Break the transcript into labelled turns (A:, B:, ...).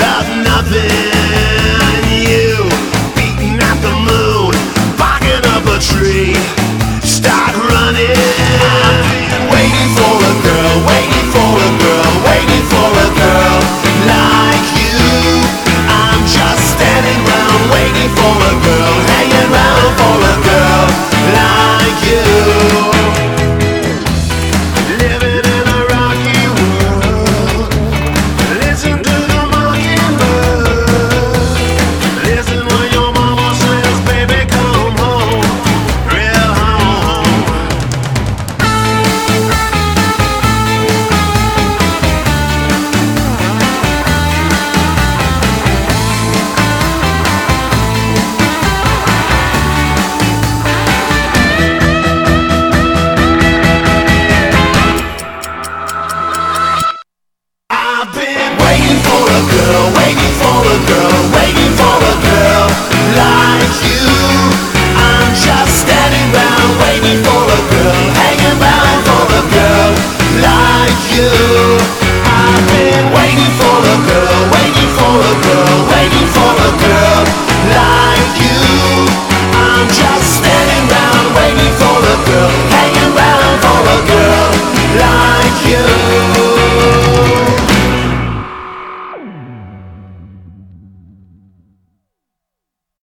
A: out of nothing. You beating at the moon, up a tree. I've been waiting for a girl, waiting for a girl.